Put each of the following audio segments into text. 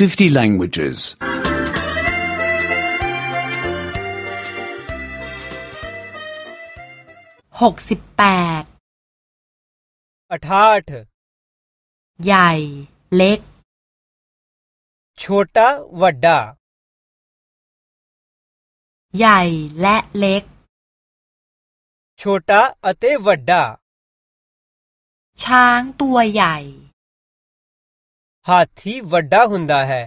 50 languages. 68 अठाठ ใหญ่ เล็ก छोटा वड्डा ใหญ่และเล็ก छोटा अते वड्डा ช้างตัวใหญ่ हाथी वड्डा हुंदा है।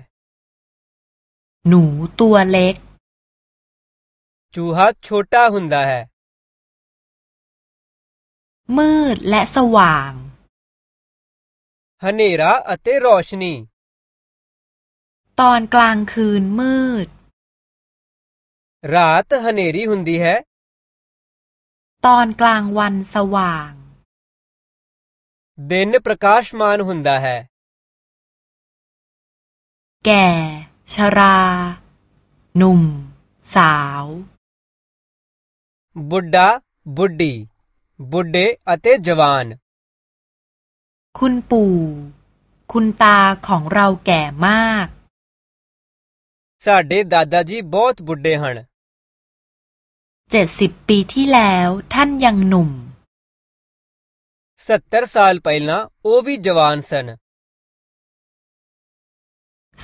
नू तुआ लेक। चूहा छोटा हुंदा है। มืดและสว่าง हनेरा अते रोशनी। ตอนกลางคืนมืด रात हनेरी हुंदी है। ตอนกลางวันสว่าง दिन प्रकाशमान हुंदा है। แก่ ชรา หนุ่ม สาว ਬੁੱਢਾ ਬੁੱਢੀ ਬੁੱਢੇ ਅਤੇ ਜਵਾਨ คุณปู่ คุณตาของเราแก่มาก ਸਾਡੇ ਦਾਦਾ ਜੀ ਬਹੁਤ ਬੁੱਢੇ ਹਨ เจ็ดสิบปีที่แล้วท่านยังหนุ่ม 70 ਸਾਲ ਪਹਿਲਾਂ ਉਹ ਵੀ ਜਵਾਨ ਸਨ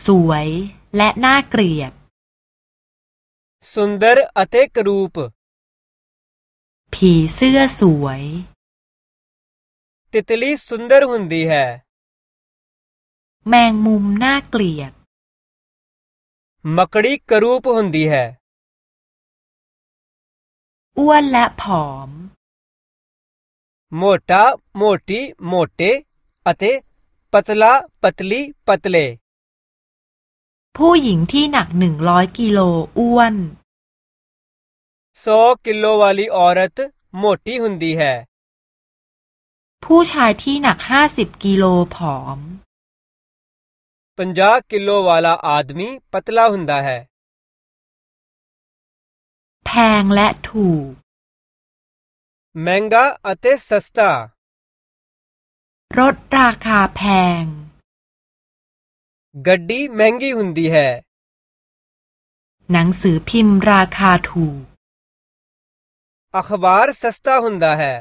สวยและน่าเกลียด सुंदर อเทกรูป ผีเสื้อสวย तितली सुंदर हुंदी है แมงมุมน่าเกลียด मकड़ी รูปหุ่นดี है อ้วนและผอมโมตาโมตีโมเตอเท अते ลาพัทลีพัทเล ผู้หญิงที่หนักหนึ่งร้อยกิโลอ้วน 100 किलो वाली औरत मोटी हुंदी है ผู้ชายที่หนักห้าสิบกิโลผอมปัญ50 किलो वाला आदमी पतला हुंदा है แพงและถูก महंगा अते सस्ता รถราคาแพง ਗੱਡੀ ਮਹਿੰਗੀ ਹੁੰਦੀ ਹੈ หนังสือพิมพ์ราคาถูก ਅਖਬਾਰ ਸਸਤਾ ਹੁੰਦਾ ਹੈ